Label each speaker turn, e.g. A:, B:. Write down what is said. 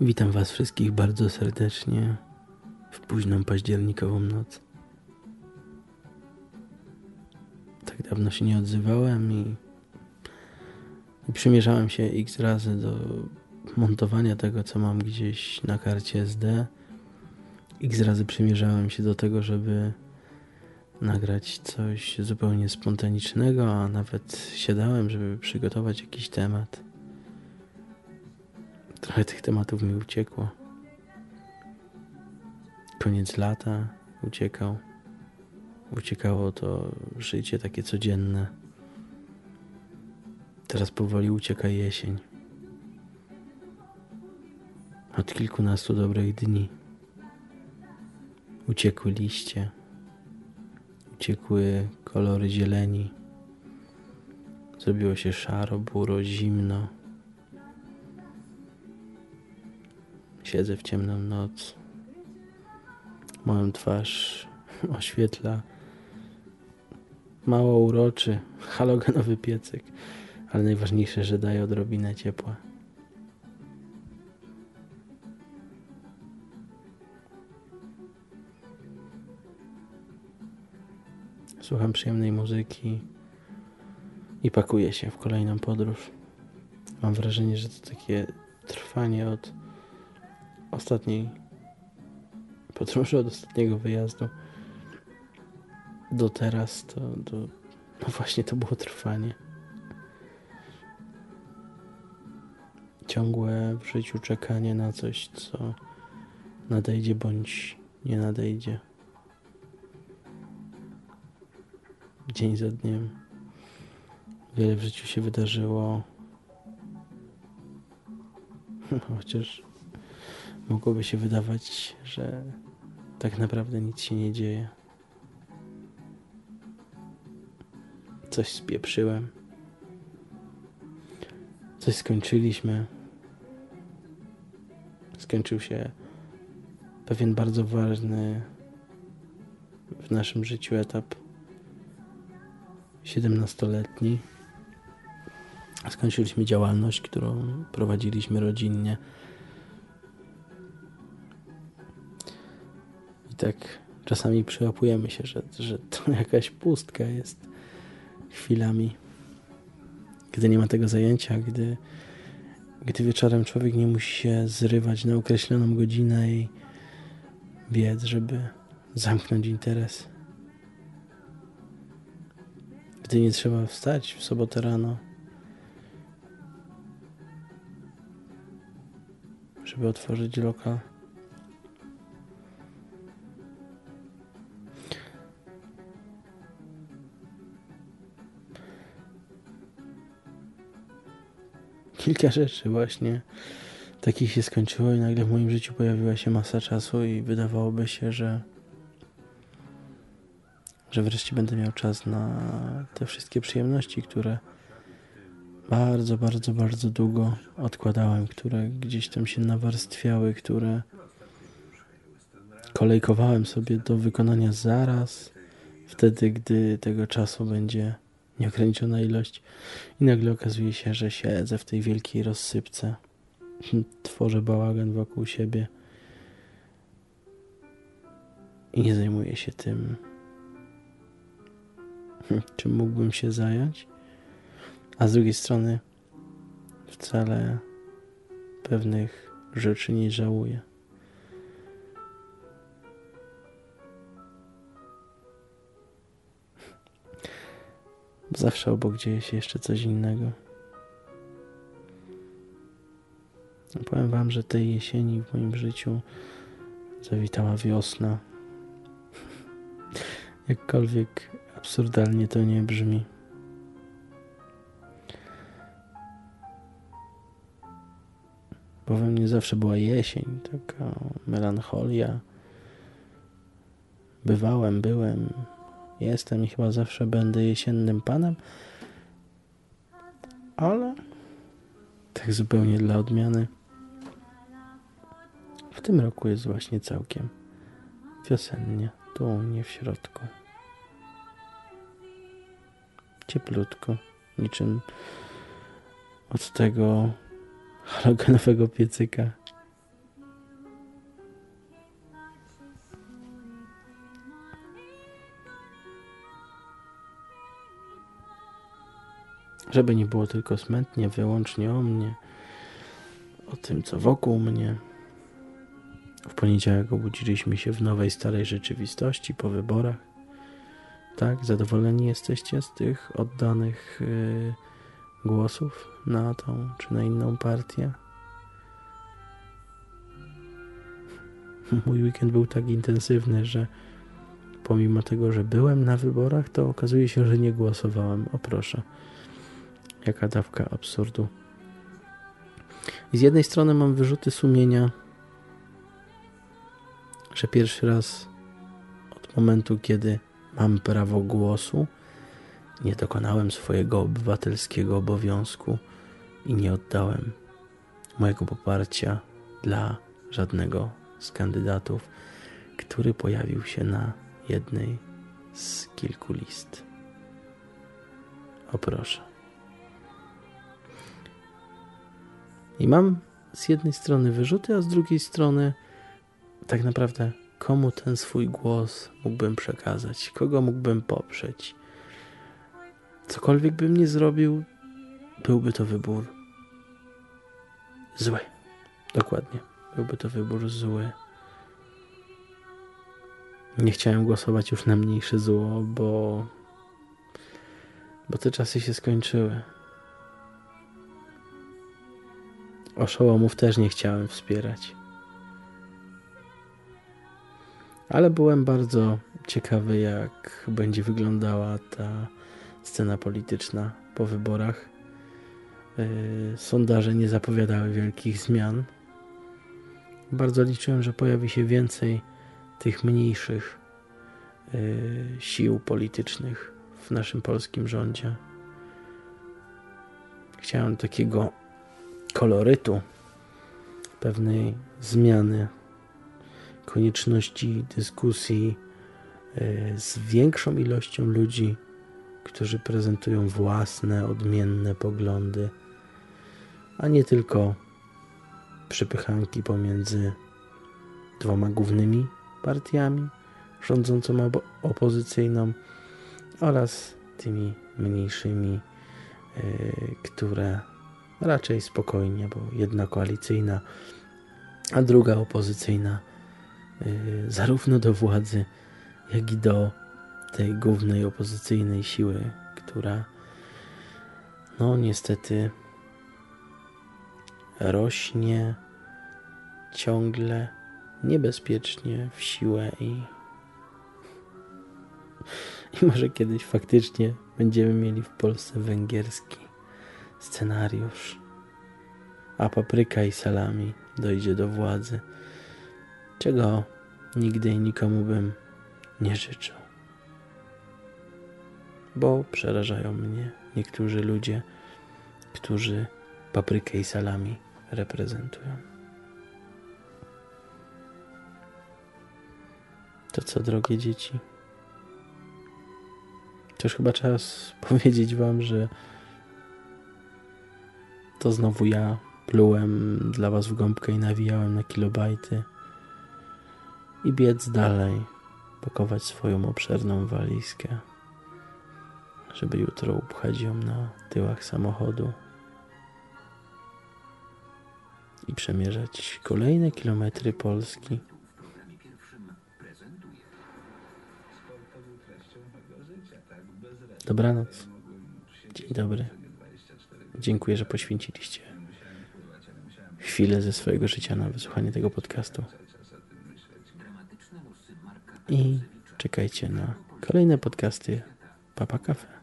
A: Witam Was wszystkich bardzo serdecznie w późną październikową noc. Tak dawno się nie odzywałem i, i przymierzałem się x razy do montowania tego, co mam gdzieś na karcie SD. X razy przymierzałem się do tego, żeby nagrać coś zupełnie spontanicznego, a nawet siadałem, żeby przygotować jakiś temat. Trochę tych tematów mi uciekło. Koniec lata uciekał. Uciekało to życie takie codzienne. Teraz powoli ucieka jesień. Od kilkunastu dobrych dni. Uciekły liście. Uciekły kolory zieleni. Zrobiło się szaro, buro, zimno. Siedzę w ciemną noc. Moją twarz oświetla mało uroczy halogenowy piecyk, ale najważniejsze, że daje odrobinę ciepła. Słucham przyjemnej muzyki i pakuję się w kolejną podróż. Mam wrażenie, że to takie trwanie od ostatniej podróży, od ostatniego wyjazdu do teraz, to, to no właśnie to było trwanie. Ciągłe w życiu czekanie na coś, co nadejdzie bądź nie nadejdzie. Dzień za dniem. Wiele w życiu się wydarzyło. Chociaż mogłoby się wydawać, że tak naprawdę nic się nie dzieje. Coś spieprzyłem. Coś skończyliśmy. Skończył się pewien bardzo ważny w naszym życiu etap. 17-letni. Skończyliśmy działalność, którą prowadziliśmy rodzinnie. I tak czasami przyłapujemy się, że, że to jakaś pustka jest chwilami, gdy nie ma tego zajęcia, gdy, gdy wieczorem człowiek nie musi się zrywać na określoną godzinę i biec, żeby zamknąć interes. Gdy nie trzeba wstać w sobotę rano, żeby otworzyć lokal. Kilka rzeczy właśnie takich się skończyło i nagle w moim życiu pojawiła się masa czasu i wydawałoby się, że że wreszcie będę miał czas na te wszystkie przyjemności, które bardzo, bardzo, bardzo długo odkładałem, które gdzieś tam się nawarstwiały, które kolejkowałem sobie do wykonania zaraz, wtedy, gdy tego czasu będzie nieograniczona ilość. I nagle okazuje się, że siedzę w tej wielkiej rozsypce, tworzę bałagan wokół siebie. I nie zajmuję się tym, czym mógłbym się zająć, a z drugiej strony wcale pewnych rzeczy nie żałuję. Zawsze obok dzieje się jeszcze coś innego. Powiem Wam, że tej jesieni w moim życiu zawitała wiosna. Jakkolwiek absurdalnie to nie brzmi. Bo we mnie zawsze była jesień, taka melancholia. Bywałem, byłem, Jestem i chyba zawsze będę jesiennym panem, ale tak zupełnie dla odmiany. W tym roku jest właśnie całkiem wiosennie, tu u mnie w środku. Cieplutko, niczym od tego halogenowego piecyka Żeby nie było tylko smętnie, wyłącznie o mnie, o tym, co wokół mnie. W poniedziałek obudziliśmy się w nowej, starej rzeczywistości po wyborach. Tak, zadowoleni jesteście z tych oddanych yy, głosów na tą czy na inną partię? Mój weekend był tak intensywny, że pomimo tego, że byłem na wyborach, to okazuje się, że nie głosowałem. O proszę, jaka dawka absurdu. I z jednej strony mam wyrzuty sumienia, że pierwszy raz od momentu, kiedy mam prawo głosu, nie dokonałem swojego obywatelskiego obowiązku i nie oddałem mojego poparcia dla żadnego z kandydatów, który pojawił się na jednej z kilku list. O proszę. I mam z jednej strony wyrzuty, a z drugiej strony tak naprawdę komu ten swój głos mógłbym przekazać, kogo mógłbym poprzeć. Cokolwiek bym nie zrobił, byłby to wybór zły. Dokładnie. Byłby to wybór zły. Nie chciałem głosować już na mniejsze zło, bo bo te czasy się skończyły. Oszołomów też nie chciałem wspierać. Ale byłem bardzo ciekawy, jak będzie wyglądała ta scena polityczna po wyborach. Yy, sondaże nie zapowiadały wielkich zmian. Bardzo liczyłem, że pojawi się więcej tych mniejszych yy, sił politycznych w naszym polskim rządzie. Chciałem takiego kolorytu, pewnej zmiany, konieczności dyskusji yy, z większą ilością ludzi, którzy prezentują własne, odmienne poglądy, a nie tylko przypychanki pomiędzy dwoma głównymi partiami, rządzącą albo opozycyjną oraz tymi mniejszymi, yy, które raczej spokojnie, bo jedna koalicyjna, a druga opozycyjna, yy, zarówno do władzy, jak i do tej głównej opozycyjnej siły, która no niestety rośnie ciągle niebezpiecznie w siłę i, i może kiedyś faktycznie będziemy mieli w Polsce węgierski scenariusz, a papryka i salami dojdzie do władzy, czego nigdy i nikomu bym nie życzył. Bo przerażają mnie niektórzy ludzie, którzy paprykę i salami reprezentują. To co, drogie dzieci? To już chyba czas powiedzieć Wam, że to znowu ja plułem dla Was w gąbkę i nawijałem na kilobajty i biec dalej, pakować swoją obszerną walizkę, żeby jutro upchać ją na tyłach samochodu i przemierzać kolejne kilometry Polski. Dobranoc. Dzień dobry. Dziękuję, że poświęciliście chwilę ze swojego życia na wysłuchanie tego podcastu. I czekajcie na kolejne podcasty Papa Cafe.